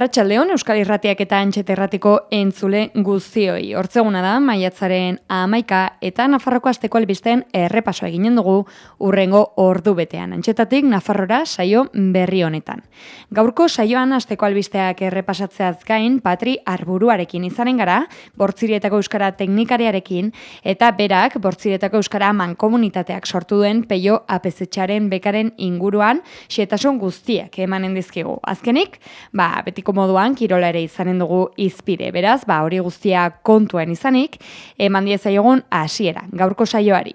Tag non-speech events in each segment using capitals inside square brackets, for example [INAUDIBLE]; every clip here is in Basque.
Arratxaldeon, Euskal Irratiak eta Antxet Erratiko entzule guztioi. Hortzeguna da, maiatzaren amaika eta Nafarroko azteko albisten errepasoa eginen dugu urrengo ordu betean. Antxetatik, Nafarrora saio berri honetan. Gaurko saioan azteko albisteak errepasatzeaz gain, Patri Arburuarekin izanen gara, Bortzirietako Euskara teknikariarekin, eta berak, Bortzirietako Euskara mankomunitateak sortu duen peio apezetxaren bekaren inguruan, xetasun guztiak emanen dizkigu. Azkenik, ba, betiko moduan kirola ere izanen dugu izpide. Beraz, ba, hori guztia kontuen izanik, eman dieza egon hasiera gaurko saioari.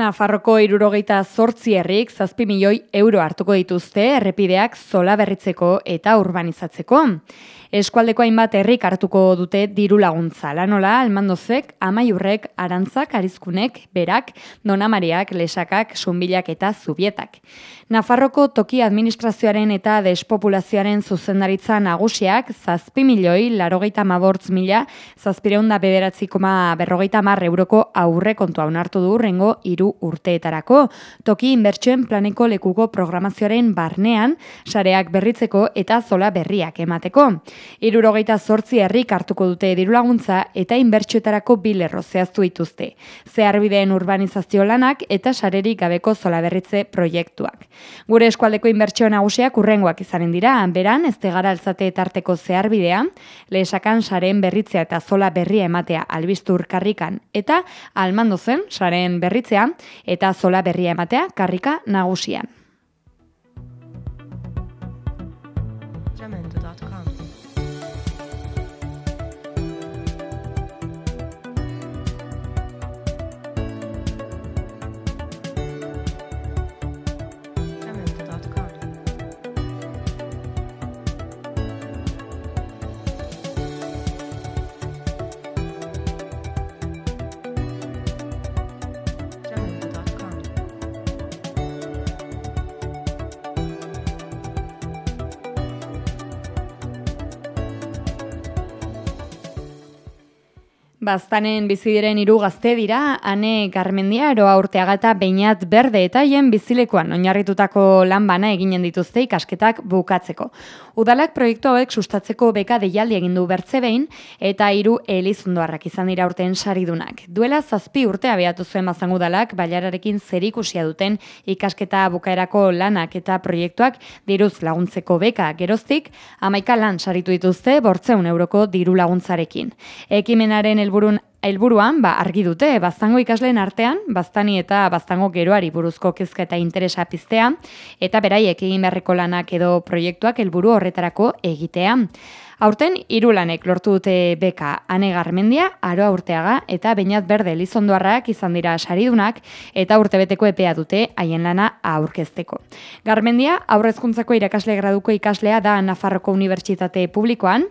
Nafarroko irurogeita zortzi herrik zazpi milioi euro hartuko dituzte errepideak zola berritzeko eta urbanizatzeko. Eskualdeko hainbat herrik hartuko dute diru laguntza. Lanola, almandozek, amaiurrek, arantzak, arizkunek, berak, donamariak, lesakak, sunbilak eta zubietak. Nafarroko toki administrazioaren eta despopulazioaren zuzendaritza nagusiak zazpi milioi, larogeita mabortz mila, zazpireunda bederatzi berrogeita mar euroko aurre kontua unartu du rengo iru urteetarako. Toki inbertsuen planeko lekuko programazioaren barnean, sareak berritzeko eta zola berriak emateko. Irurogeita zortzi herrik hartuko dute dirulaguntza eta inbertsuetarako bilerro zehaztu dituzte. Zeharbideen urbanizazio lanak eta sarerik gabeko zolaberritze proiektuak. Gure eskualdeko inbertsio nagusiak urrengoak izanen dira, beran ez tegara altzate tarteko zeharbidea, lehesakan saren berritzea eta zola berria ematea albistur karrikan eta almando zen saren berritzea eta zola berria ematea karrika nagusian. Baztanen bizi diren hiru gazte dira, ane garmendia eroa urteaga eta beinat berde eta hien bizilekoan oinarritutako lan bana eginen dituzte ikasketak bukatzeko. Udalak proiektu hauek sustatzeko beka deialdi egin du bertze behin eta hiru elizundoarrak izan dira urteen saridunak. Duela zazpi urte abiatu zuen bazan udalak bailararekin zerikusia duten ikasketa bukaerako lanak eta proiektuak diruz laguntzeko beka geroztik, amaika lan saritu dituzte bortzeun euroko diru laguntzarekin. Ekimenaren helburun helburuan ba argi dute baztango ikasleen artean baztani eta baztango geroari buruzko kezka eta interesa piztea eta beraiek egin beharreko lanak edo proiektuak helburu horretarako egitea. Aurten irulanek lortu dute beka ane garmendia, aroa urteaga eta bainat berde lizondoarrak izan dira saridunak eta urtebeteko epea dute haien lana aurkezteko. Garmendia, aurrezkuntzako irakasle graduko ikaslea da Nafarroko Unibertsitate Publikoan,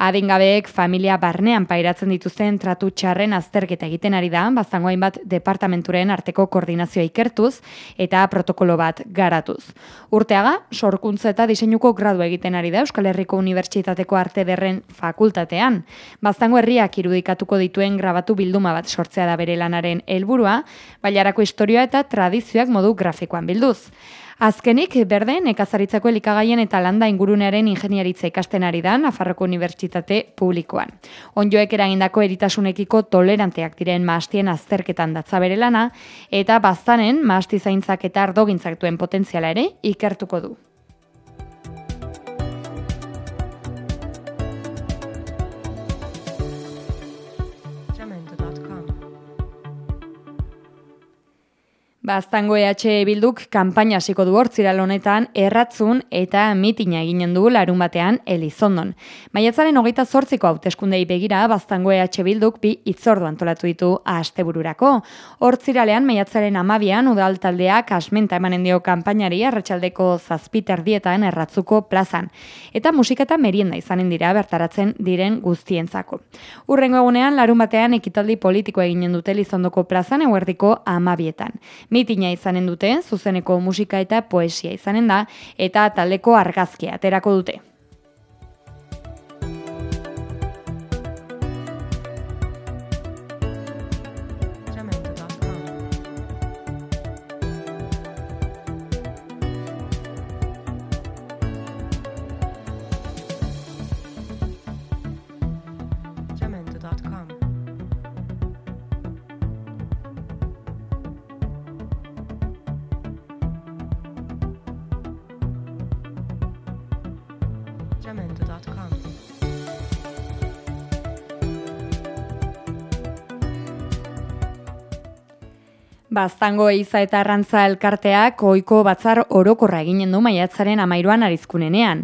adingabeek familia barnean pairatzen dituzten tratu txarren azterketa egiten ari da, bazango hainbat departamenturen arteko koordinazioa ikertuz eta protokolo bat garatuz. Urteaga, sorkuntza eta diseinuko gradu egiten ari da Euskal Herriko Unibertsitateko arte derren fakultatean. Baztango herriak irudikatuko dituen grabatu bilduma bat sortzea da bere lanaren helburua, bailarako historia eta tradizioak modu grafikoan bilduz. Azkenik, berde, nekazaritzako elikagaien eta landa ingurunearen ingeniaritza ikasten ari da Nafarroko Unibertsitate Publikoan. Onjoek eragindako eritasunekiko toleranteak diren maastien azterketan datza bere lana, eta baztanen maasti zaintzak eta ardogintzak duen potentziala ere ikertuko du. Baztango EH Bilduk kanpaina hasiko du hortzira honetan erratzun eta mitina eginen du larun batean Elizondon. Maiatzaren hogeita zortziko hauteskundei begira Baztango EH Bilduk bi itzordu antolatu ditu astebururako. Hortziralean maiatzaren amabian udal taldeak asmenta emanen dio kanpainari arratsaldeko zazpiter dietan erratzuko plazan. Eta musika eta merienda izanen dira bertaratzen diren guztientzako. Urrengo egunean larun batean ekitaldi politiko eginen dute Elizondoko plazan eguerdiko amabietan mitina izanen dute, zuzeneko musika eta poesia izanen da, eta taldeko argazkia aterako dute. Baztango eiza eta arrantza elkarteak oiko batzar orokorra eginen du maiatzaren amairuan arizkunenean.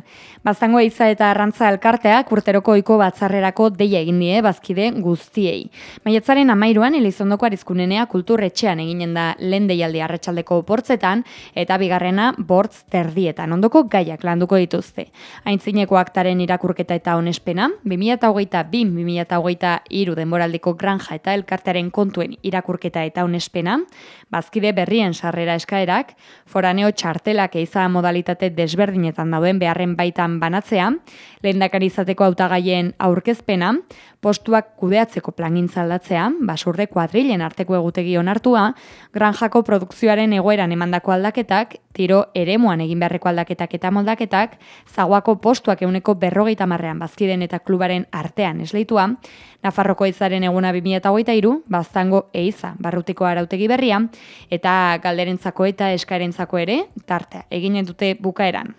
Baztango eiza eta arrantza elkarteak urteroko oiko batzarrerako deia egin die bazkide guztiei. Maiatzaren amairuan elizondoko arizkunenea kulturretxean eginen da lehen deialdi arratsaldeko bortzetan eta bigarrena bortz terdietan ondoko gaiak landuko dituzte. Aintzineko aktaren irakurketa eta onespena, 2008-2008 iru denboraldiko granja eta elkartearen kontuen irakurketa eta onespena, Bazkide berrien sarrera eskaerak, foraneo txartelak eiza modalitate desberdinetan dauden beharren baitan banatzea, lehendakari izateko hautagaien aurkezpena, postuak kudeatzeko plangintza aldatzea, basurde kuadrilen arteko egutegi onartua, granjako produkzioaren egoeran emandako aldaketak, tiro eremuan egin beharreko aldaketak eta moldaketak, zaguako postuak euneko berrogeita marrean bazkiden eta klubaren artean esleitua, Nafarroko izaren eguna 2008 baztango eiza, barrutiko arautegi berria, eta galderentzako eta eskaerentzako ere, tartea, eginen dute bukaeran.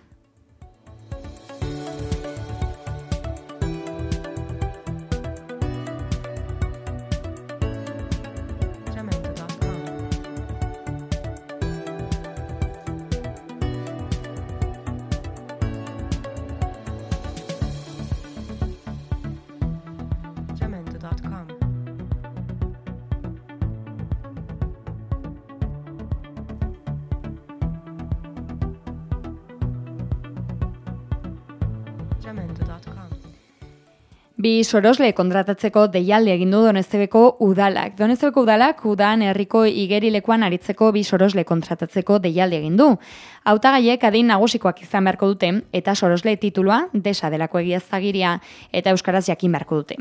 Bi sorosle kontratatzeko deialde egin du Donestebeko udalak. Donestebeko udalak udan herriko igerilekuan aritzeko bi sorosle kontratatzeko deialde egin du. Hautagaiek adin nagusikoak izan beharko dute eta sorosle titulua desa delako egiaztagiria eta euskaraz jakin beharko dute.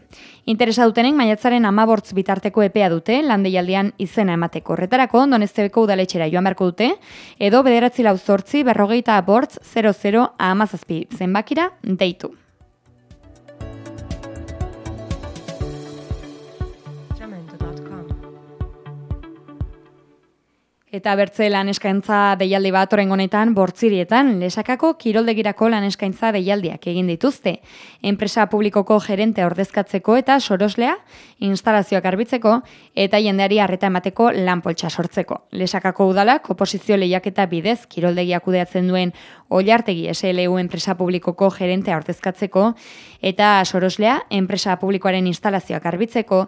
Interesa dutenen maiatzaren amabortz bitarteko epea dute lan deialdean izena emateko horretarako Donestebeko udaletxera joan beharko dute edo bederatzi lau zortzi berrogeita bortz 00 amazazpi zenbakira deitu. Eta bertze lan eskaintza deialdi bat oren honetan bortzirietan lesakako kiroldegirako lan eskaintza deialdiak egin dituzte. Enpresa publikoko gerente ordezkatzeko eta soroslea instalazioak arbitzeko eta jendeari harreta emateko lan poltsa sortzeko. Lesakako udalak oposizio lehiaketa bidez kiroldegiak kudeatzen duen Oiartegi SLU enpresa publikoko gerentea ordezkatzeko eta soroslea enpresa publikoaren instalazioak arbitzeko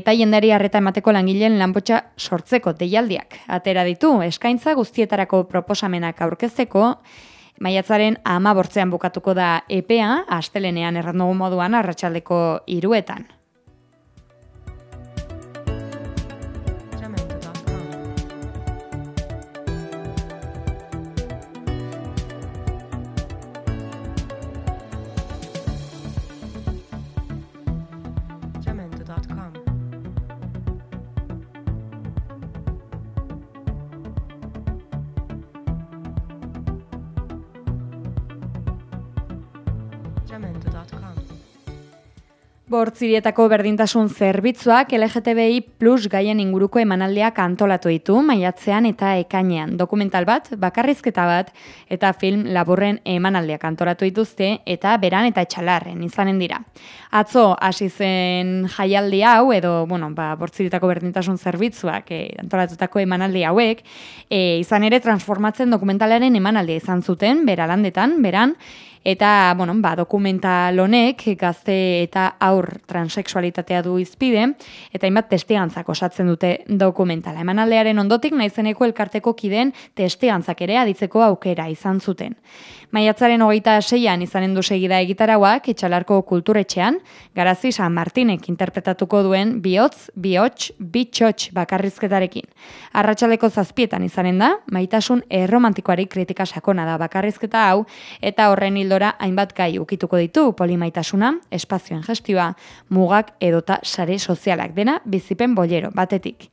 eta jendari harreta emateko langileen lanpotxa sortzeko deialdiak. Atera ditu, eskaintza guztietarako proposamenak aurkezteko, maiatzaren ama bortzean bukatuko da EPA, astelenean errandugu moduan arratsaldeko iruetan. Bortzirietako berdintasun zerbitzuak LGTBI plus gaien inguruko emanaldiak antolatu ditu maiatzean eta ekainean. Dokumental bat, bakarrizketa bat eta film laburren emanaldiak antolatu dituzte eta beran eta etxalarren izanen dira. Atzo hasi zen jaialdi hau edo bueno, ba, bortzirietako berdintasun zerbitzuak e, antolatutako emanaldi hauek e, izan ere transformatzen dokumentalaren emanaldia izan zuten, bera landetan, beran, Eta, bueno, ba, dokumental honek gazte eta aur transexualitatea du izpide, eta hainbat testigantzak osatzen dute dokumentala. Emanaldearen ondotik naizeneko elkarteko kiden testigantzak ere aditzeko aukera izan zuten. Maiatzaren hogeita seian izanen du segida egitarauak itxalarko kulturetxean, garazi San Martinek interpretatuko duen bihotz, bihotx, bitxotx bakarrizketarekin. Arratxaleko zazpietan izanen da, maitasun erromantikoari kritika sakona da bakarrizketa hau, eta horren hildora hainbat gai ukituko ditu polimaitasuna, espazioen gestioa, mugak edota sare sozialak dena bizipen bolero batetik.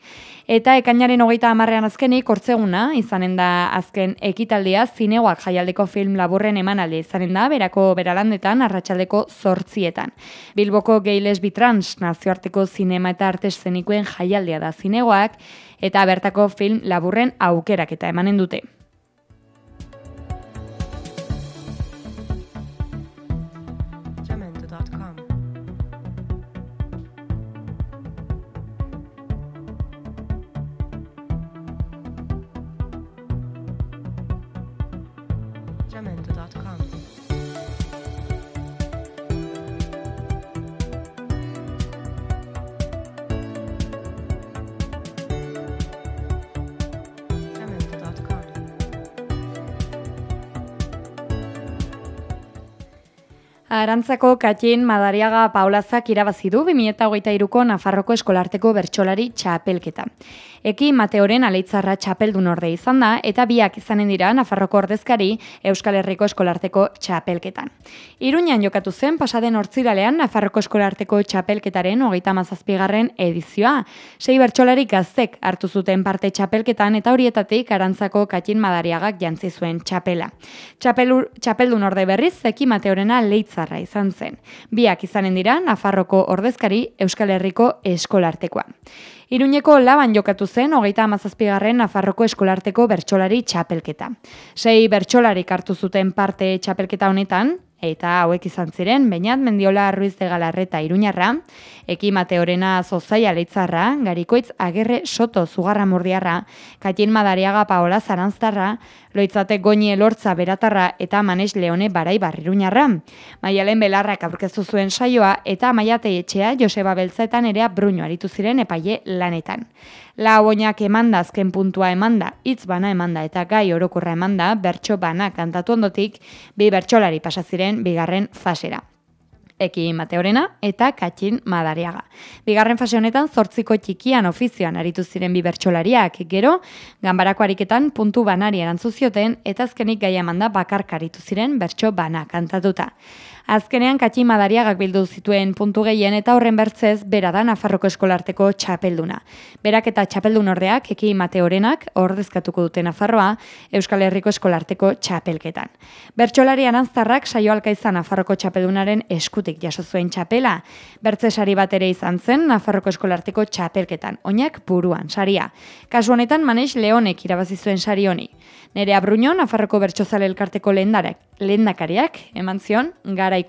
Eta ekainaren hogeita amarrean azkenik, hortzeguna, izanen da azken ekitaldia, zinegoak jaialdeko film laburren emanalde izanen da, berako beralandetan, arratsaldeko zortzietan. Bilboko gay lesbi trans nazioarteko zinema eta artes zenikoen jaialdea da zinegoak, eta bertako film laburren aukerak eta emanen dute. Arantzako Katin Madariaga Paulazak irabazi du 2023ko Nafarroko eskolarteko bertsolari txapelketa. Eki Mateoren aleitzarra txapeldun orde izan da eta biak izanen dira Nafarroko ordezkari Euskal Herriko eskolarteko txapelketan. Iruñan jokatu zen pasaden hortziralean Nafarroko eskolarteko txapelketaren hogeita mazazpigarren edizioa. Sei bertsolari gaztek hartu zuten parte txapelketan eta horietatik arantzako Katin Madariagak jantzi zuen txapela. Txapelur, txapeldun orde berriz Eki Mateorena leitzarra izan zen. Biak izanen dira Nafarroko ordezkari Euskal Herriko eskolartekoa. Iruñeko laban jokatu zen, hogeita amazazpigarren Nafarroko eskolarteko bertsolari txapelketa. Sei bertsolarik hartu zuten parte txapelketa honetan, eta hauek izan ziren, Beñat Mendiola Ruiz de Galarreta Iruñarra, Eki Mateorena Zozaia Leitzarra, Garikoitz Agerre Soto Zugarra Murdiarra, Katin Madariaga Paola Zaranztarra, Loitzate Goñi Elortza Beratarra eta Manes Leone Barai Barriruñarra. Maialen Belarrak aurkeztu zuen saioa eta Maiate Etxea Joseba Beltzaetan erea Bruño aritu ziren epaile lanetan. La oinak emanda azken puntua emanda, hitz bana emanda eta gai orokorra emanda, bertso bana kantatu ondotik, bi bertsolari pasa ziren bigarren fasera. Eki Mateorena eta Katxin Madariaga. Bigarren fase honetan zortziko txikian ofizioan aritu ziren bi bertsolariak, gero ganbarako ariketan puntu banari erantzu zioten eta azkenik gaia emanda bakarka aritu ziren bertso bana kantatuta. Azkenean Katxi Madariagak bildu zituen puntu gehien eta horren bertzez bera da Nafarroko eskolarteko txapelduna. Berak eta txapeldun ordeak eki Mateorenak ordezkatuko dute Nafarroa Euskal Herriko eskolarteko txapelketan. Bertsolari aranztarrak saio alka izan Nafarroko txapeldunaren eskutik jaso zuen txapela. Bertze sari bat ere izan zen Nafarroko eskolarteko txapelketan. Oinak buruan saria. Kasu honetan Manex Leonek irabazi zuen sari honi. Nere Abruño Nafarroko bertsozale elkarteko lehendarek, lehendakariak eman zion gara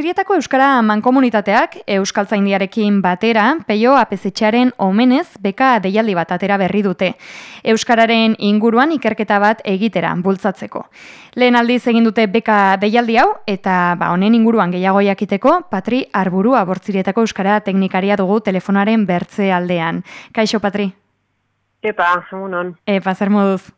Bortzirietako Euskara Mankomunitateak Euskaltzaindiarekin batera peio apezetxearen omenez beka deialdi bat atera berri dute. Euskararen inguruan ikerketa bat egitera bultzatzeko. Lehen aldiz egin dute beka deialdi hau eta ba, honen inguruan gehiago jakiteko Patri Arburua Bortzirietako Euskara teknikaria dugu telefonaren bertze aldean. Kaixo, Patri? Epa, egunon. Epa, zer moduz?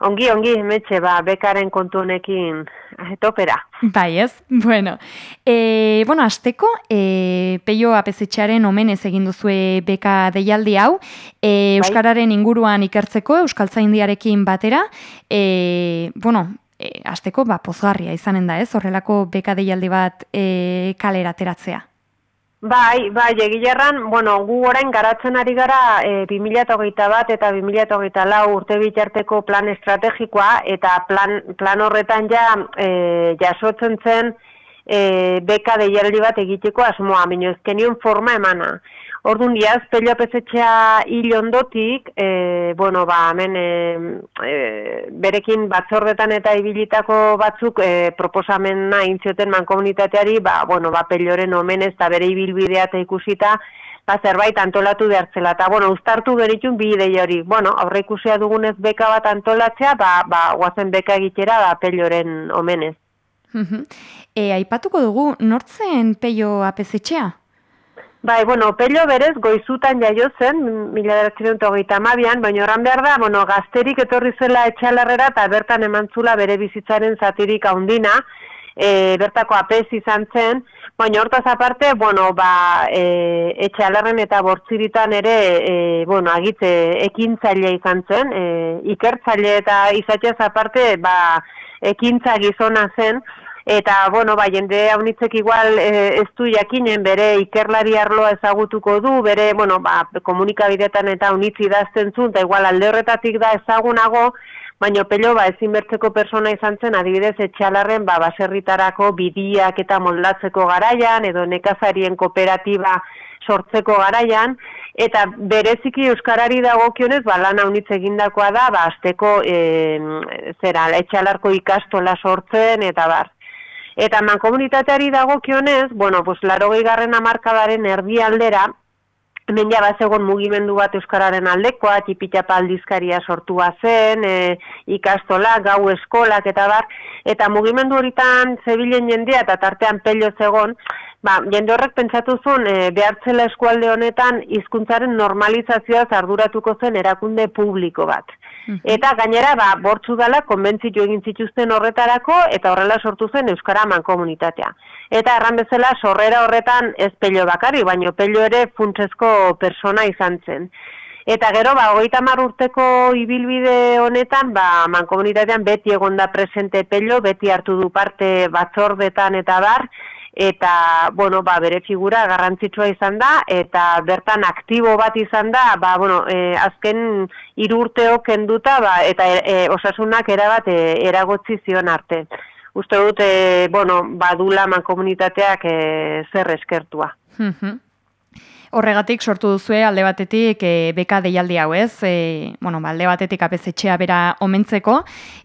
Ongi, ongi, metxe, ba, bekaren kontu honekin eh, topera. Bai, ez? Bueno, e, bueno azteko, e, peio apezetxearen omenez egin duzue beka deialdi hau, e, Euskararen inguruan ikertzeko, Euskaltzaindiarekin batera, e, bueno, e, azteko, ba, pozgarria izanen da, ez? Horrelako beka deialdi bat e, kalera ateratzea. Bai, bai, egilerran, bueno, gu orain garatzen ari gara e, 2008 bat eta 2008 lau urte bitarteko plan estrategikoa eta plan, plan horretan ja e, jasotzen zen e, beka deialdi bat egiteko asmoa, baina ezkenion forma emana. Orduan diaz, pelio pezetxea hil ondotik, e, bueno, ba, hemen e, e, berekin batzordetan eta ibilitako batzuk e, proposamena intzioten mankomunitateari, ba, bueno, ba, pelioren omenez eta bere ibilbidea eta ikusita, ba, zerbait antolatu behartzela. Eta, bueno, ustartu beritun bi idei hori. Bueno, aurre ikusia dugunez beka bat antolatzea, ba, ba, guazen beka egitera, ba, pelioren omenez. e, aipatuko dugu, nortzen peio apezetxea? Bai, bueno, pello berez goizutan jaio zen, mila hogeita amabian, baina oran behar da, bueno, gazterik etorri zela etxalarrera eta bertan emantzula bere bizitzaren zatirik haundina, e, bertako apez izan zen, baina hortaz aparte, bueno, ba, e, etxalarren eta bortziritan ere, e, bueno, agitze ekintzaile izan zen, e, ikertzaile eta izatez aparte, ba, ekintza gizona zen, eta bueno, ba, jende haunitzek igual e, ez du jakinen bere ikerlari arloa ezagutuko du, bere, bueno, ba, komunikabidetan eta haunitzi dazten zuen, eta igual alde horretatik da ezagunago, baina pello ba, ezin bertzeko persona izan zen, adibidez, etxalarren ba, baserritarako bidiak eta moldatzeko garaian, edo nekazarien kooperatiba sortzeko garaian, eta bereziki euskarari dagokionez ba lan haunitz egindakoa da ba asteko e, zera etxalarko ikastola sortzen eta bar Eta mankomunitateari dagokionez, bueno, pues laro garren amarkadaren erdi aldera, hemen jaba zegoen mugimendu bat Euskararen aldekoa, tipitapa aldizkaria sortua zen, e, ikastola, gau eskolak eta bar, eta mugimendu horitan zebilen jendea eta tartean pello zegoen, ba, jende horrek pentsatu zuen e, behartzela eskualde honetan hizkuntzaren normalizazioa zarduratuko zen erakunde publiko bat. Eta gainera, ba, bortzu dela, konbentzitu egin zituzten horretarako, eta horrela sortu zen Euskara komunitatea. Eta erran bezala, sorrera horretan ez pello bakari, baino pello ere funtsezko persona izan zen. Eta gero, ba, hogeita urteko ibilbide honetan, ba, mankomunitatean beti egonda presente pello, beti hartu du parte batzordetan eta bar, eta bueno, ba, bere figura garrantzitsua izan da eta bertan aktibo bat izan da, ba, bueno, e, azken hiru urteok kenduta ba, eta e, osasunak erabat e, eragotzi zion arte. Uste dut, e, bueno, badula man komunitateak e, zer eskertua. Horregatik sortu duzue alde batetik e, beka deialdi hau ez, e, bueno, ba, alde batetik apezetxea bera omentzeko,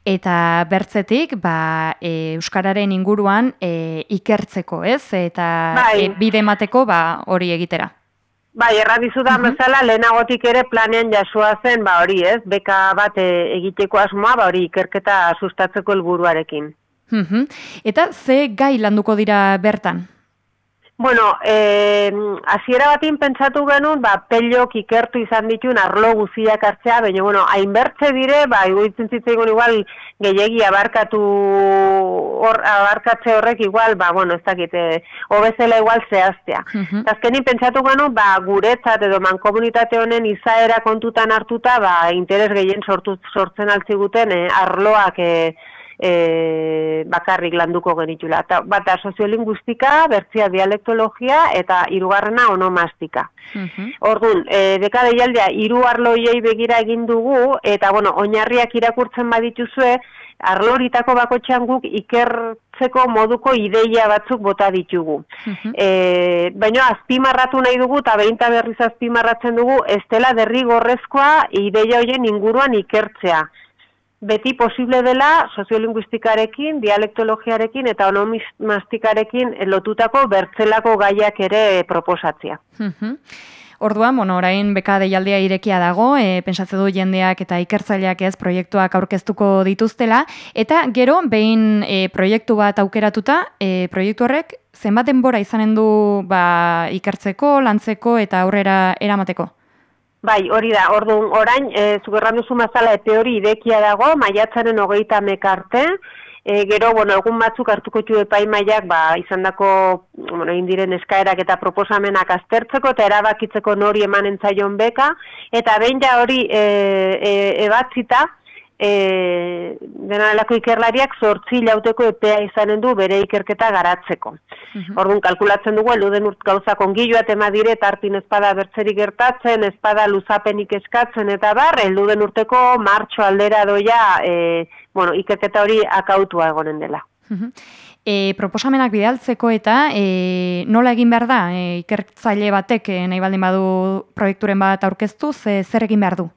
eta bertzetik ba, e, Euskararen inguruan e, ikertzeko ez, eta bai. e, bide emateko ba, hori egitera. Bai, erradizu da uh bezala, lehenagotik ere planean jasua zen, ba hori ez, beka bat egiteko asmoa, ba hori ikerketa sustatzeko helburuarekin. Uh Eta ze gai landuko dira bertan? Bueno, eh, aziera batin pentsatu genuen, ba, pellok ikertu izan dituen arlo guziak hartzea, baina, bueno, hainbertze dire, ba, iguitzen zitzaigun igual, gehiagi abarkatu, hor, abarkatze horrek igual, ba, bueno, ez dakit, hobezela igual zehaztea. Uh -huh. Azkenin pentsatu genuen, ba, guretzat edo mankomunitate honen izaera kontutan hartuta, ba, interes gehien sortu, sortzen altziguten, eh, arloak, eh, e, bakarrik landuko genitula. Ta, bata soziolinguistika, bertzia dialektologia eta hirugarrena onomastika. Uh Orduan, e, deka deialdea hiru arloiei begira egin dugu eta bueno, oinarriak irakurtzen badituzue, arloritako bakotxean guk ikertzeko moduko ideia batzuk bota ditugu. Uh baina azpimarratu nahi dugu eta behinta berriz azpimarratzen dugu, ez dela derrigorrezkoa ideia hoien inguruan ikertzea beti posible dela soziolinguistikarekin, dialektologiarekin eta onomastikarekin lotutako bertzelako gaiak ere proposatzea. Mhm. Orduan, bueno, orain beka deialdea irekia dago, e, pensatze du jendeak eta ikertzaileak ez proiektuak aurkeztuko dituztela, eta gero, behin e, proiektu bat aukeratuta, e, proiektu horrek zenbat denbora izanen du ba, ikertzeko, lantzeko eta aurrera eramateko? Bai, hori da, orduan, orain, e, zugerran duzu mazala, epe hori irekia dago, maiatzaren hogeita mekarte, E, gero, bueno, egun batzuk hartuko txu epaimaiak, ba, izan dako, bueno, indiren eskaerak eta proposamenak aztertzeko, eta erabakitzeko nori eman entzaion beka, eta behin ja hori e, e, ebatzita, dena delako ikerlariak zortzi lauteko epea izanen du bere ikerketa garatzeko. Mhm. Orduan, kalkulatzen dugu, eluden urt gauza kongilua tema dire, tartin espada bertzerik gertatzen, espada luzapenik eskatzen, eta bar, eluden urteko martxo aldera doia, e, bueno, ikerketa hori akautua egonen dela. E, proposamenak bidaltzeko eta e, nola egin behar da e, ikertzaile batek e, nahi baldin badu proiekturen bat aurkeztu, ze, zer egin behar du?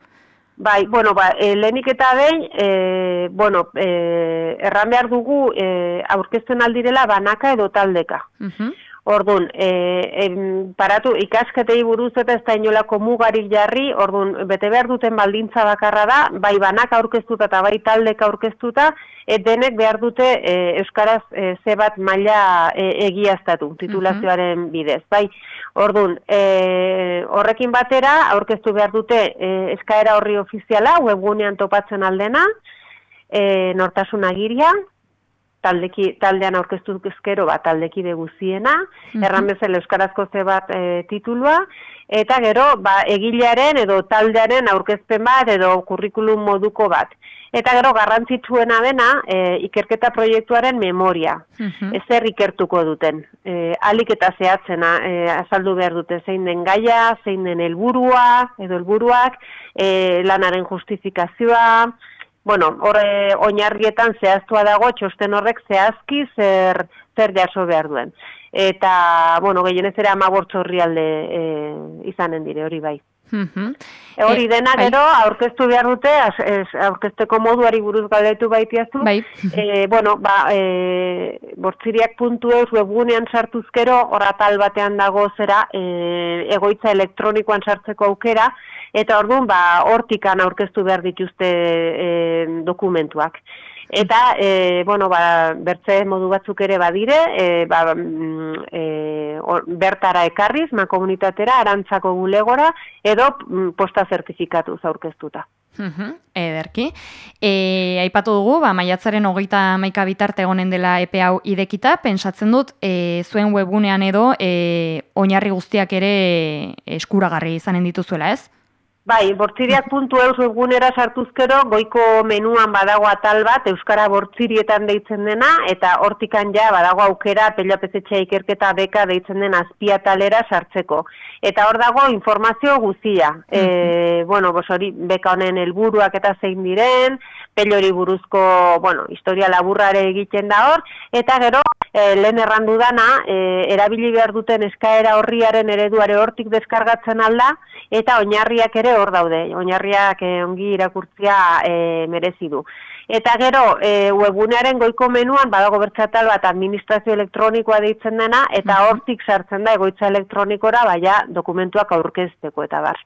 Bai, bueno, ba, e, lehenik eta behin, e, bueno, e, erran behar dugu e, aurkezten aldirela banaka edo taldeka. Mhm. Ordun, e, em, paratu ikasketei buruz eta ez da inolako mugarik jarri, ordun, bete behar duten baldintza bakarra da, bai banak aurkeztuta eta bai taldeka aurkeztuta, e, denek behar dute e, Euskaraz e, ze bat maila e, egiaztatu, titulazioaren bidez. Bai, ordun, e, horrekin batera, aurkeztu behar dute e, eskaera horri ofiziala, webgunean topatzen aldena, e, nortasun agiria, taldeki, taldean aurkeztu ezkero bat taldekide guziena, Mhm. erran bezala euskarazko ze bat e, titulua, eta gero ba, egilearen edo taldearen aurkezpen bat edo kurrikulum moduko bat. Eta gero garrantzitsuena dena e, ikerketa proiektuaren memoria. Mhm. Ezer ikertuko duten. E, alik eta zehatzena e, azaldu behar dute zein den gaia, zein den helburua edo helburuak, e, lanaren justifikazioa, bueno, horre oinarrietan zehaztua dago txosten horrek zehazki zer, zer jaso behar duen. Eta, bueno, gehienez ere amabortzo horrialde e, izanen dire, hori bai. E, hori E, dena bai. gero aurkeztu behar dute, aurkezteko moduari buruz galdetu baitiazu. Bai. [LAUGHS] E, bueno, ba, e, bortziriak puntu eus webgunean sartuzkero, horatal batean dago zera, e, egoitza elektronikoan sartzeko aukera, eta orduan, ba, hortikan aurkeztu behar dituzte e, dokumentuak. Eta, e, bueno, ba, bertze modu batzuk ere badire, e, ba, mm, e, or- bertara ekarriz, ma komunitatera, arantzako bulegora, edo mm, posta zertifikatuz aurkeztuta. Mhm, Ederki. E, aipatu dugu, ba, maiatzaren hogeita maika bitarte egonen dela epe hau idekita, pentsatzen dut, e, zuen webgunean edo e, oinarri guztiak ere eskuragarri izanen dituzuela, ez? Bai, bortziriak.eus webgunera sartuzkero, goiko menuan badago atal bat, Euskara bortzirietan deitzen dena, eta hortikan ja badago aukera pelapezetxea ikerketa beka deitzen den azpiatalera sartzeko. Eta hor dago informazio guztia. E, bueno, bos hori beka honen helburuak eta zein diren, pelori buruzko, bueno, historia laburrare egiten da hor, eta gero, e, lehen errandu dana, e, erabili behar duten eskaera horriaren ereduare hortik deskargatzen alda, eta oinarriak ere hor daude, oinarriak e, ongi irakurtzia e, merezi du. Eta gero, e, webunearen goiko menuan, badago bertxatal bat administrazio elektronikoa deitzen dena, eta hortik sartzen da egoitza elektronikora, baina dokumentuak aurkezteko eta bar.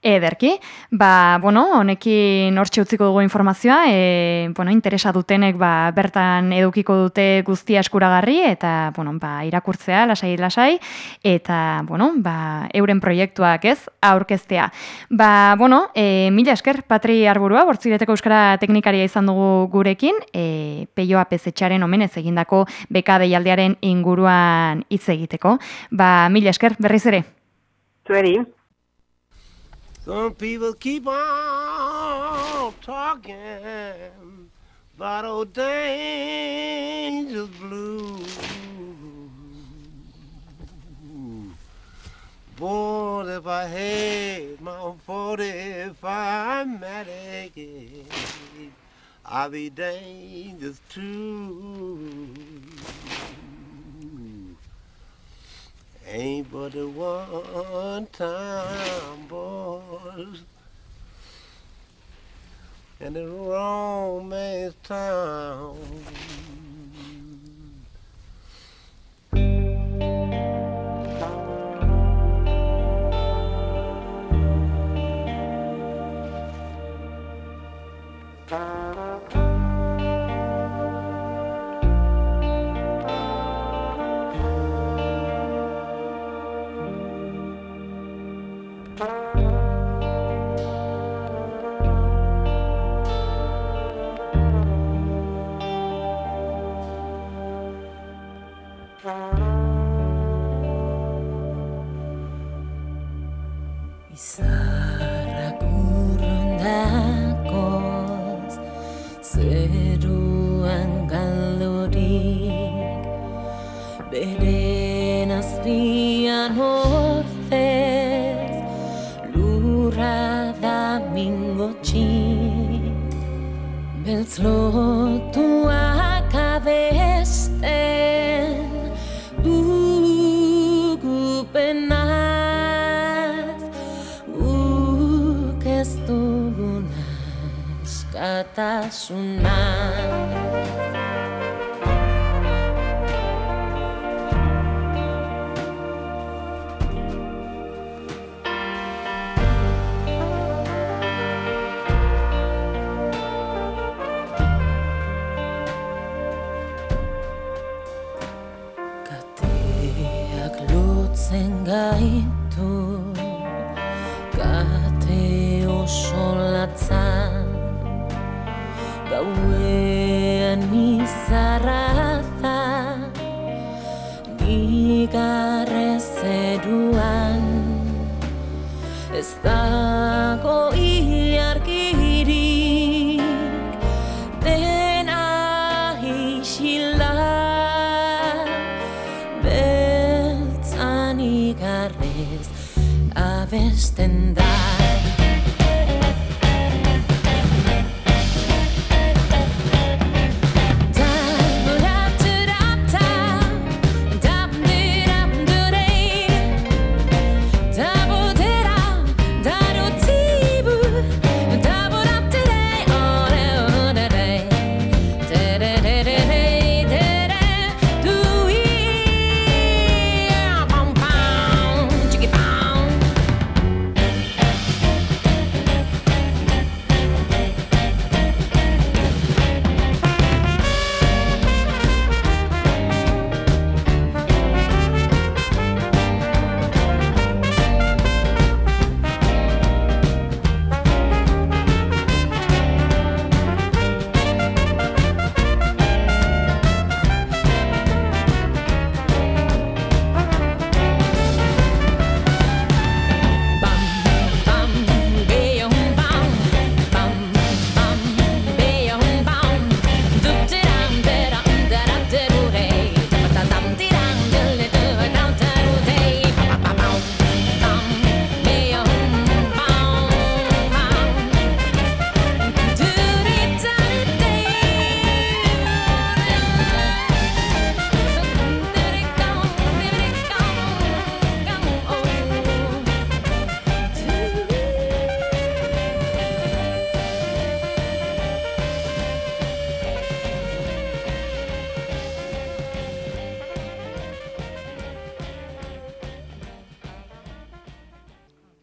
Ederki, ba, bueno, honekin hortxe utziko dugu informazioa, e, bueno, interesa dutenek ba, bertan edukiko dute guztia eskuragarri, eta, bueno, ba, irakurtzea, lasai, lasai, eta, bueno, ba, euren proiektuak ez, aurkeztea. Ba, bueno, e, mila esker, Patri Arburua, bortzireteko euskara teknikaria izan dugu gurekin, e, peioa pezetxaren omenez egindako beka deialdearen inguruan hitz egiteko. Ba, mila esker, berriz ere. Zueri. Some people keep on talking about old dangerous blue. Boy, if I had my 45 Matic, I'd be dangerous too. Ain't but a one time, boys. in this romance town. Ez dago ilargirik Dena isila Beltzan igarrez abesten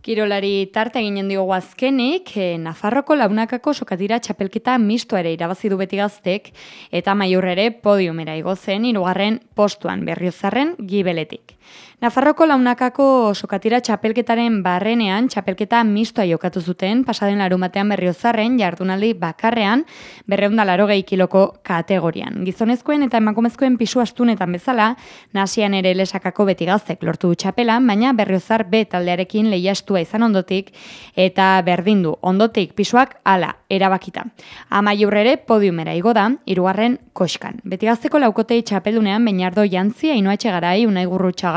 Kirolari tarte eginen diogu azkenik, eh, Nafarroko launakako sokatira txapelketa mistoa ere irabazi du beti gaztek, eta maiur ere podiumera igo zen hirugarren postuan berriozarren gibeletik. Nafarroko launakako sokatira txapelketaren barrenean txapelketa mistoa jokatu zuten, pasaden larumatean berriozarren jardunaldi bakarrean berreunda laro kiloko kategorian. Gizonezkoen eta emakumezkoen pisu astunetan bezala, nasian ere lesakako beti gaztek lortu txapela, baina berriozar B taldearekin lehiastua izan ondotik eta berdindu ondotik pisuak ala erabakita. Amaiur ere podiumera igo da, hirugarren koskan. Beti gazteko laukotei txapelunean Beñardo Jantzi, Ainhoa Etxegarai, Unai Gurrutxaga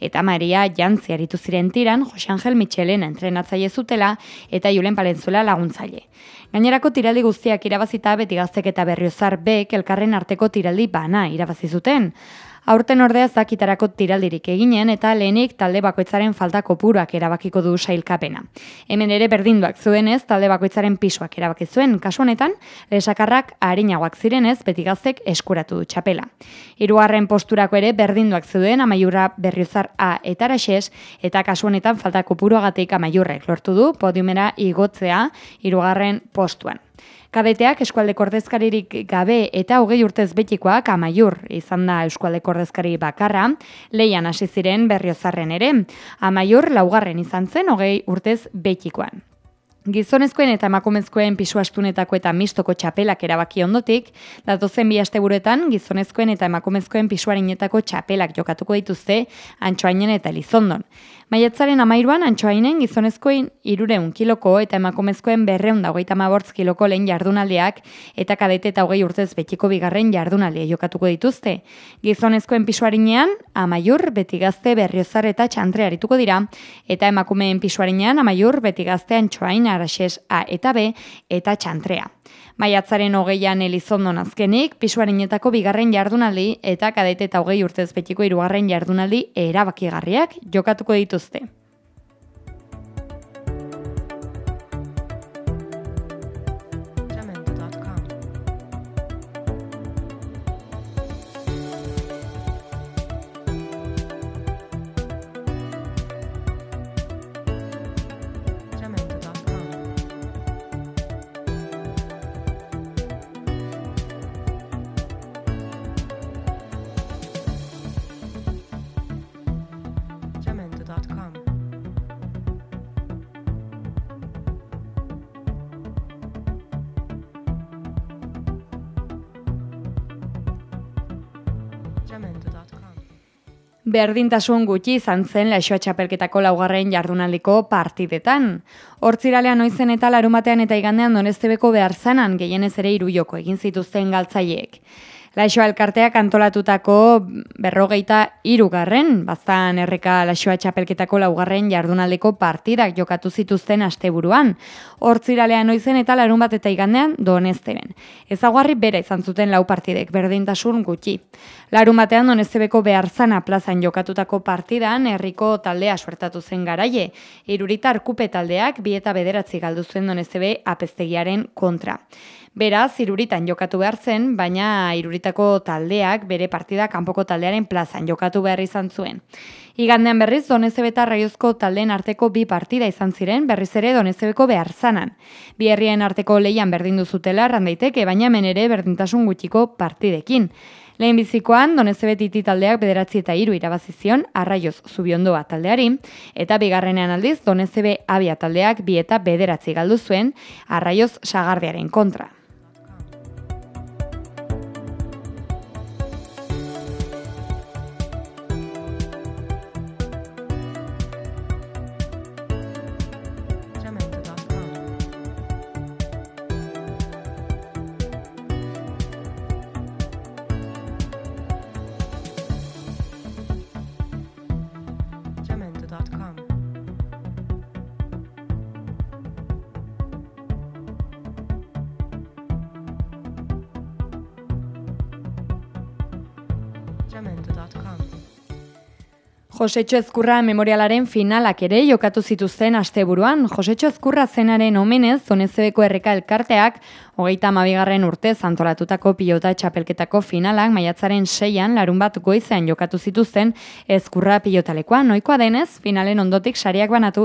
eta Maria Jantzi aritu ziren tiran, Jose Angel Michelen entrenatzaile zutela eta Julen Palenzuela laguntzaile. Gainerako tiraldi guztiak irabazita beti gaztek eta berriozar bek elkarren arteko tiraldi bana irabazi zuten. Aurten ordea ez dakitarako tiraldirik eginen eta lehenik talde bakoitzaren falta kopuruak erabakiko du sailkapena. Hemen ere berdinduak zuenez talde bakoitzaren pisuak erabaki zuen kasu honetan, lesakarrak arinagoak zirenez beti gaztek eskuratu du txapela. Hirugarren posturako ere berdinduak zeuden amaiurra berriozar A eta araxez, eta kasu honetan falta kopuruagatik amaiurrek lortu du podiumera igotzea hirugarren postuan. Kadeteak eskualdeko ordezkaririk gabe eta hogei urtez betikoak amaiur izan da eskualdeko ordezkari bakarra, leian hasi ziren berriozarren ere. Amaiur laugarren izan zen hogei urtez betikoan. Gizonezkoen eta emakumezkoen pisu astunetako eta mistoko txapelak erabaki ondotik, datozen bi asteburuetan gizonezkoen eta emakumezkoen pisuarinetako txapelak jokatuko dituzte Antxoainen eta Elizondon. Maiatzaren amairuan Antxoainen gizonezkoen irureun kiloko eta emakumezkoen berreun dagoita mabortz kiloko lehen jardunaldiak eta kadete eta hogei urtez betiko bigarren jardunaldia jokatuko dituzte. Gizonezkoen pisuarinean, amaiur beti gazte berriozar eta txantre arituko dira, eta emakumeen pisuarinean amaiur beti gazte Antxoain araxes A eta B eta txantrea. Maiatzaren hogeian elizondon azkenik, pisuarinetako bigarren jardunaldi eta kadete eta hogei urtez betiko hirugarren jardunaldi erabakigarriak jokatuko dituzte. Berdintasun gutxi izan zen laixoa txapelketako laugarren jardunaldiko partidetan. Hortziralean noizen eta larumatean eta igandean donestebeko behar zanan gehienez ere irujoko egin zituzten galtzaileek. Laixoa elkarteak antolatutako berrogeita irugarren, baztan erreka laixoa txapelketako laugarren jardunaldeko partidak jokatu zituzten asteburuan. Hortziralean noizen eta larun bat eta igandean donesteben. Ezaguarri bera izan zuten lau partidek, berdintasun gutxi. Larun batean donestebeko beharzana plazan jokatutako partidan herriko taldea suertatu zen garaie. Iruritar kupe taldeak bi eta bederatzi galdu zuen donestebe apestegiaren kontra. Beraz, iruritan jokatu behar zen, baina iruritako taldeak bere partida kanpoko taldearen plazan jokatu behar izan zuen. Igandean berriz, Donezebe eta Raiozko taldeen arteko bi partida izan ziren, berriz ere Donezebeko behar zanan. Bi herrien arteko leian berdindu zutela, randaiteke, baina hemen ere berdintasun gutxiko partidekin. Lehen bizikoan, Donezebe titi taldeak bederatzi eta hiru irabazizion, arraioz zubiondoa taldeari, eta bigarrenean aldiz, Donezebe abia taldeak bi eta bederatzi galdu zuen, arraioz sagardearen kontra. Josetxo Ezkurra memorialaren finalak ere jokatu zituzten asteburuan. Josetxo Ezkurra zenaren omenez, Zonezebeko erreka elkarteak, hogeita mabigarren urte zantolatutako pilota txapelketako finalak maiatzaren seian larun bat goizean jokatu zituzten Ezkurra pilotalekoa. Noikoa denez, finalen ondotik sariak banatu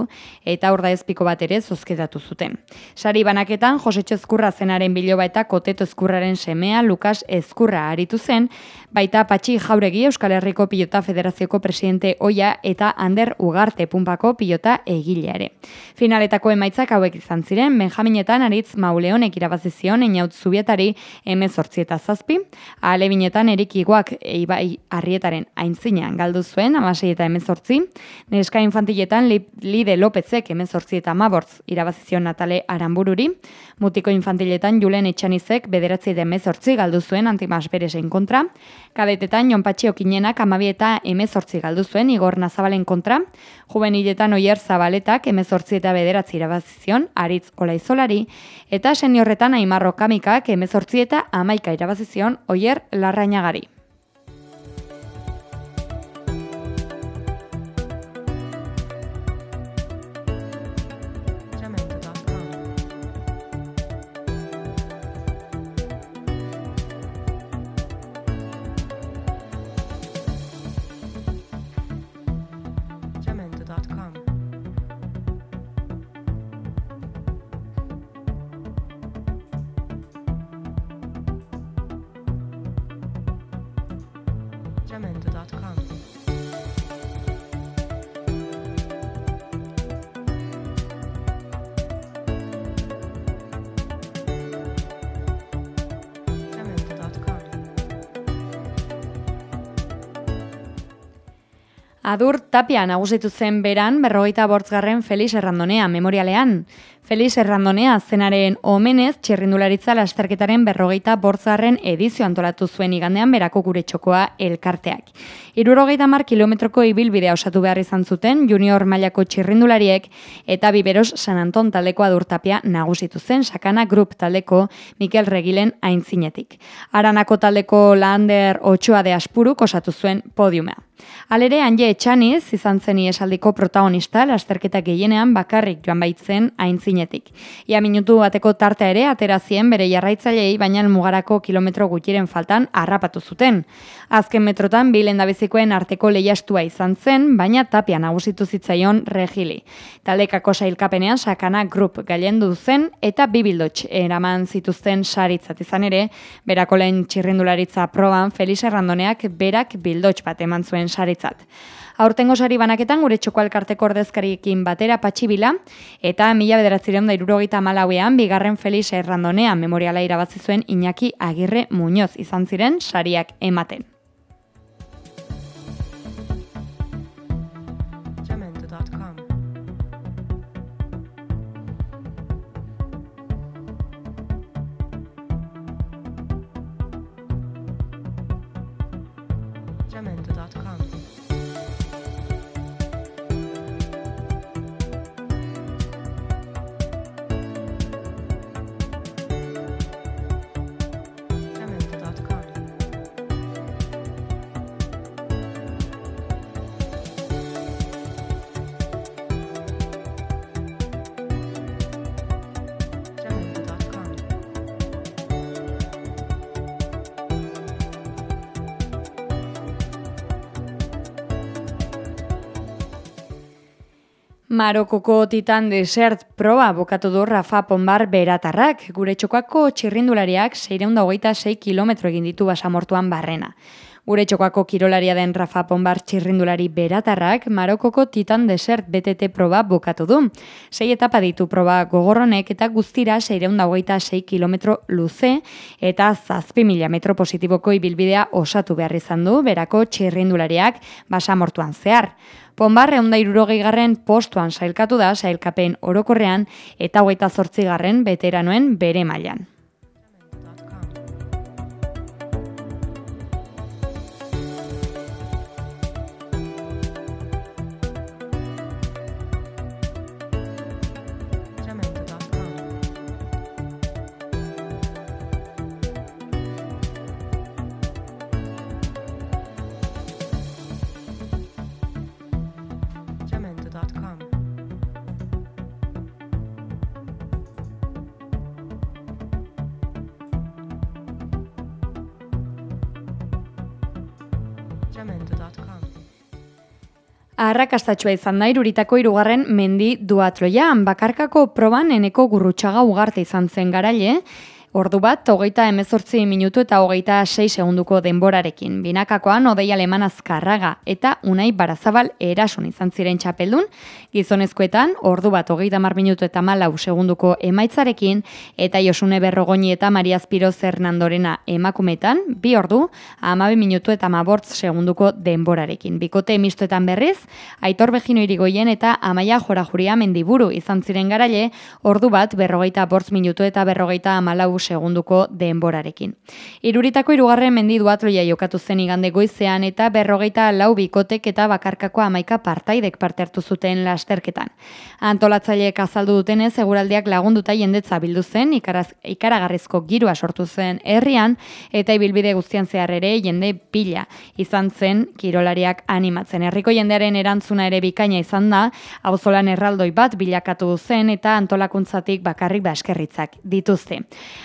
eta urda ezpiko bat ere zozketatu zuten. Sari banaketan, Josetxo Ezkurra zenaren biloba eta koteto Ezkurraren semea Lukas Ezkurra aritu zen, baita Patxi Jauregi Euskal Herriko Pilota Federazioko presidente oia eta Ander Ugarte punpako pilota egileare. Finaletako emaitzak hauek izan ziren, Benjaminetan aritz Mauleonek irabazi zion Einaut Zubietari emezortzi eta zazpi, Alebinetan Erik Iguak Ibai Arrietaren aintzinean galdu zuen, amasei eta emezortzi, Neska Infantiletan Li- Lide Lopezek emezortzi eta mabortz irabazi zion Natale Aranbururi, Mutiko Infantiletan Julen Etxanizek bederatzi eta emezortzi galdu zuen Antimas Beresen kontra, Kadetetan Jon Patxi Okinenak amabi eta emezortzi galdu zuen Igor Nazabalen kontra, Juveniletan Oier Zabaletak emezortzi eta bederatzi irabazizion Aritz Olaizolari, eta seniorretan Aimarro Kamikak emezortzi eta amaika irabazizion Oier Larrañagari. Adur Tapia nagusitu zen beran berrogeita bortzgarren Felix Errandonea memorialean. Felix Errandonea zenaren omenez txerrindularitza lasterketaren berrogeita bortzgarren edizio antolatu zuen igandean berako gure txokoa elkarteak. Irurogeita mar kilometroko ibilbidea osatu behar izan zuten junior mailako txirrindulariek eta Biberos San Anton taldeko Adur Tapia nagusitu zen Sakana Group taldeko Mikel Regilen aintzinetik. Aranako taldeko Lander Ochoa de Aspuruk osatu zuen podiumea. Alere, Anje Etxaniz izan zen iesaldiko protagonista lasterketa gehienean bakarrik joan baitzen aintzinetik. Ia minutu bateko tartea ere aterazien bere jarraitzailei baina mugarako kilometro gutxiren faltan harrapatu zuten. Azken metrotan bi lendabizikoen arteko lehiastua izan zen, baina tapia nagusitu zitzaion regili. Taldekako sailkapenean sakana group gailendu zen eta bi bildotx eraman zituzten saritzat izan ere, berako lehen txirrindularitza proban Felix Errandoneak berak bildotx bat eman zuen saritzat. Aurtengo sari banaketan gure txoko alkarteko ordezkariekin batera patxibila eta mila bederatzireun da irurogeita malauean bigarren Felix Errandonea memoriala irabazi zuen Iñaki Agirre Muñoz izan ziren sariak ematen. Marokoko Titan Desert proba bokatu du Rafa Ponbar beratarrak. Gure txokoako txirrindulariak 626 kilometro egin ditu basamortuan barrena. Gure txokoako kirolaria den Rafa Ponbar txirrindulari beratarrak Marokoko Titan Desert BTT proba bokatu du. Sei etapa ditu proba gogorronek eta guztira 626 kilometro luze eta zazpi mila metro positiboko ibilbidea osatu behar izan du berako txirrindulariak basamortuan zehar. Ponbar eunda garren postuan sailkatu da sailkapen orokorrean eta hogeita zortzigarren veteranoen bere mailan. Arrakastatxoa izan da iruritako irugarren mendi duatloian, bakarkako proban eneko gurrutxaga ugarte izan zen garaile, Ordu bat, hogeita emezortzi minutu eta hogeita sei segunduko denborarekin. Binakakoan, odei aleman azkarraga eta unai barazabal erason izan ziren txapeldun. Gizonezkoetan, ordu bat, hogeita mar minutu eta malau segunduko emaitzarekin, eta Josune Berrogoni eta Maria Spiro Zernandorena emakumetan, bi ordu, amabi minutu eta mabortz segunduko denborarekin. Bikote mistoetan berriz, Aitor Begino irigoien eta Amaia Jorajuria mendiburu izan ziren garaile, ordu bat, berrogeita bortz minutu eta berrogeita amalau segunduko denborarekin. Iruritako irugarren mendi duatloia jokatu zen igande goizean eta berrogeita lau bikotek eta bakarkako amaika partaidek parte hartu zuten lasterketan. Antolatzaileek azaldu dutenez, eguraldiak lagunduta jendetza bildu zen, ikaraz, ikaragarrizko girua sortu zen herrian, eta ibilbide guztian zehar ere jende pila izan zen kirolariak animatzen. Herriko jendearen erantzuna ere bikaina izan da, auzolan erraldoi bat bilakatu zen eta antolakuntzatik bakarrik baskerritzak dituzte.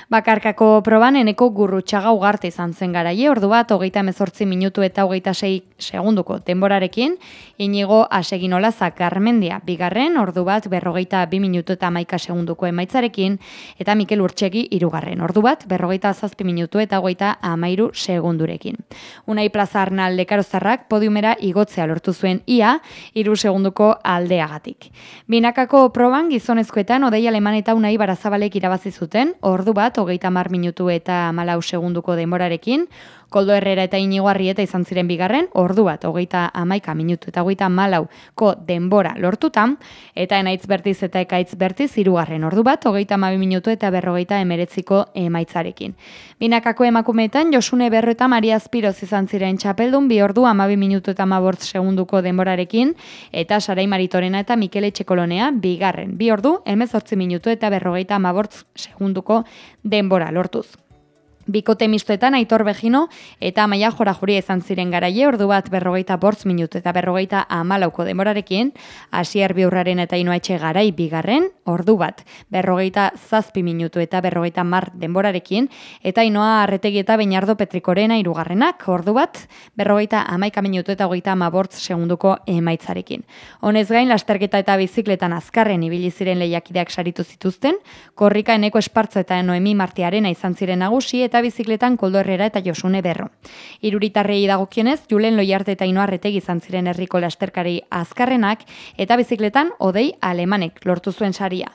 Bakarkako proban eneko gurrutxaga ugarte izan zen garaie, ordu bat, hogeita mezortzi minutu eta hogeita sei segunduko denborarekin, inigo asegin olazak garmendia, bigarren, ordu bat, berrogeita bi minutu eta maika segunduko emaitzarekin, eta Mikel Urtsegi irugarren, ordu bat, berrogeita zazpi minutu eta hogeita amairu segundurekin. Unai Plaza Arnal lekarozarrak podiumera igotzea lortu zuen ia, iru segunduko aldeagatik. Binakako proban gizonezkoetan odei aleman eta unai barazabalek irabazi zuten, ordu bat, hogeita mar minutu eta malau segunduko denborarekin, Koldo Herrera eta Inigo Arrieta izan ziren bigarren, ordu bat, hogeita amaika minutu eta hogeita malauko denbora lortutan, eta enaitz bertiz eta ekaitz bertiz irugarren ordu bat, hogeita amabi minutu eta berrogeita emeretziko emaitzarekin. Binakako emakumeetan, Josune Berro eta Maria Azpiroz izan ziren txapeldun, bi ordu amabi minutu eta amabort segunduko denborarekin, eta Sarai Maritorena eta Mikele Txekolonea bigarren, bi ordu, emezortzi minutu eta berrogeita amabort segunduko denbora lortuz. Bikote mistoetan Aitor Begino eta Amaia Jora Juria izan ziren garaie ordu bat berrogeita bortz minutu eta berrogeita amalauko demorarekin, Asier Biurraren eta Inoa Etxe garai bigarren, ordu bat berrogeita zazpi minutu eta berrogeita mar denborarekin, eta Inoa Arretegi eta Beñardo Petrikorena irugarrenak, ordu bat berrogeita amaika minutu eta hogeita amabortz segunduko emaitzarekin. Honez gain, lasterketa eta bizikletan azkarren ibili ziren lehiakideak saritu zituzten, korrika eneko espartza eta Noemi Martiarena izan ziren nagusi eta bizikletan Koldo Herrera eta Josune Berro. Iruritarrei dagokionez, Julen Loiarte eta Ino Arretegi izan ziren herriko lasterkari azkarrenak eta bizikletan odei alemanek lortu zuen saria.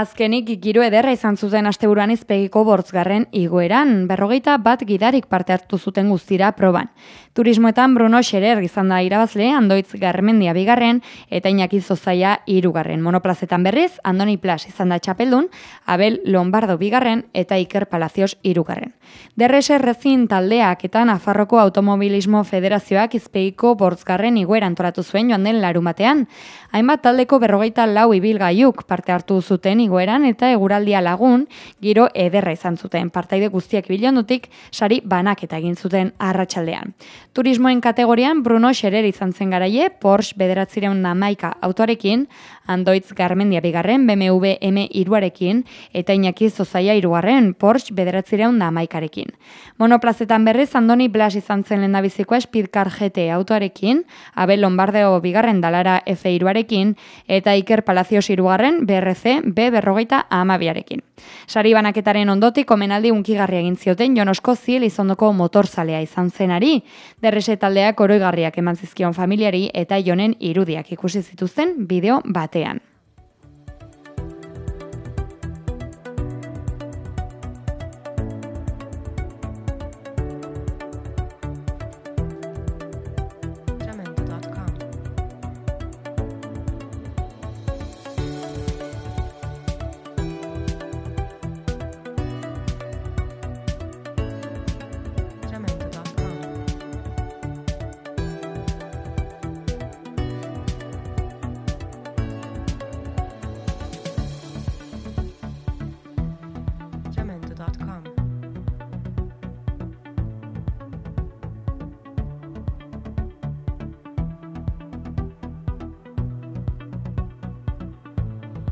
Azkenik giro ederra izan zuten asteburuan izpegiko bortzgarren igoeran, berrogeita bat gidarik parte hartu zuten guztira proban. Turismoetan Bruno Scherer izan da irabazle, Andoitz Garmendia bigarren, eta Iñaki Zozaia irugarren. Monoplazetan berriz, Andoni Plas izan da txapeldun, Abel Lombardo bigarren, eta Iker Palacios irugarren. Derrese rezin taldeak eta Nafarroko Automobilismo Federazioak izpegiko bortzgarren igoera antolatu zuen joan den larumatean. Hainbat taldeko berrogeita lau ibilgaiuk parte hartu zuten igoeran eta eguraldia lagun giro ederra izan zuten. Partaide guztiak bilondutik sari banak eta egin zuten arratsaldean. Turismoen kategorian Bruno Scherer izan zen garaie, Porsche bederatzireun namaika autoarekin, Andoitz Garmendia bigarren, BMW M iruarekin, eta Iñaki Zozaia irugarren, Porsche bederatzireun namaikarekin. Monoplazetan berriz, Andoni Blas izan zen lehendabizikoa Speedcar GT autoarekin, Abel Lombardeo bigarren dalara F iruarekin, eta Iker Palacios irugarren BRC B berrogeita amabiarekin. Sari banaketaren ondotik omenaldi unkigarria egin zioten Jonosko Ziel izondoko motorzalea izan zenari. Derrese taldeak oroigarriak eman zizkion familiari eta jonen irudiak ikusi zituzten bideo batean.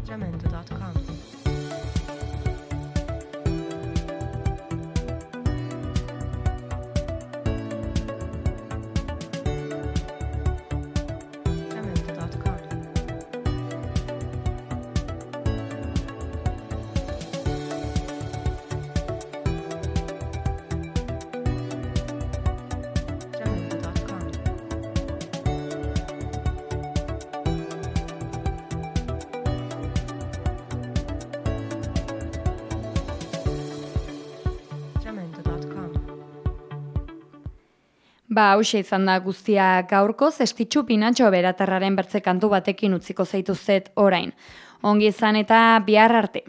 sacramento.com. Ba, hause izan da guztia gaurkoz, estitxu pinatxo beratarraren bertze kantu batekin utziko zaituzet orain. Ongi izan eta bihar arte.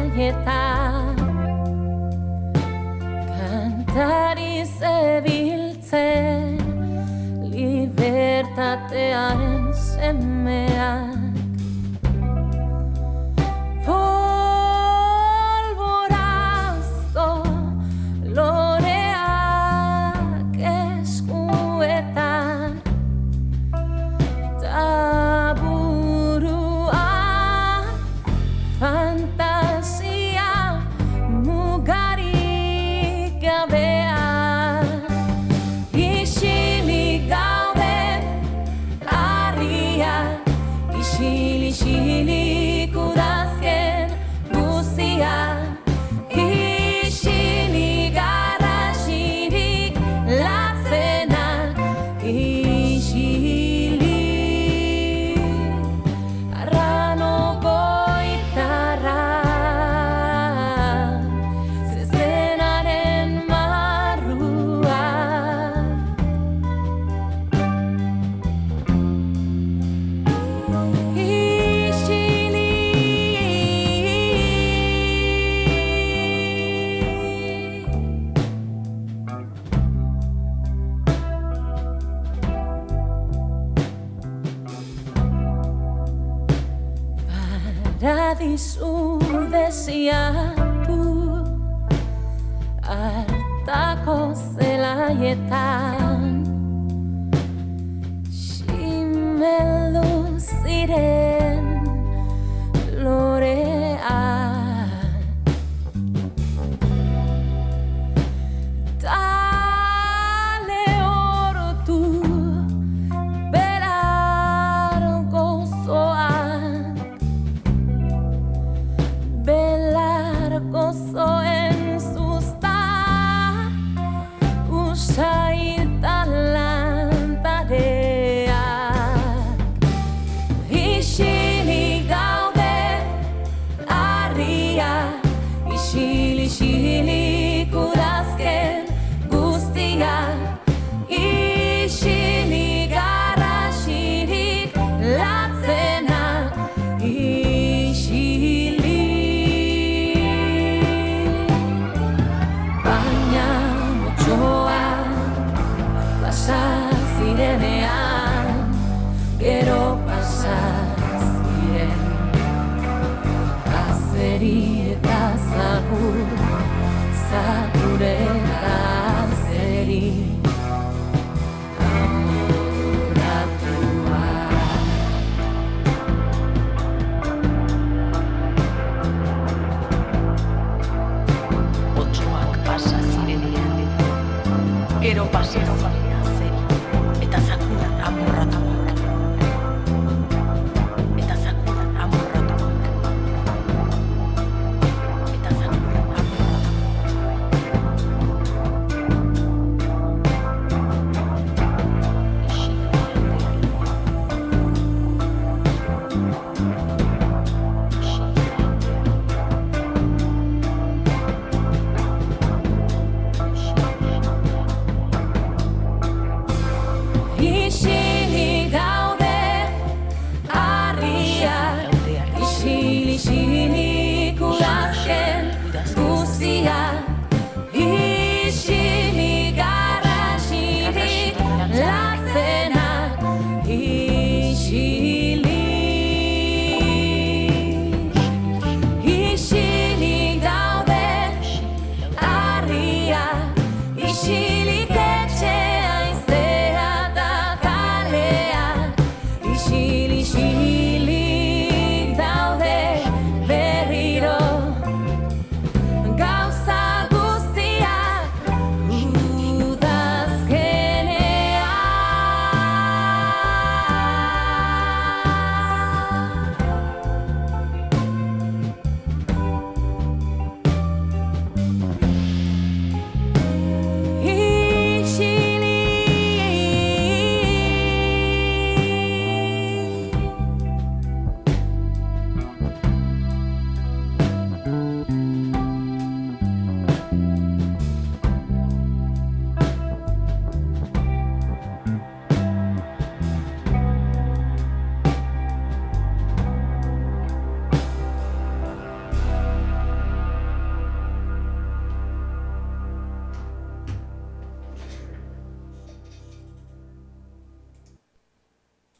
Zabalaieta Kantari zebiltzen libertatearen semeak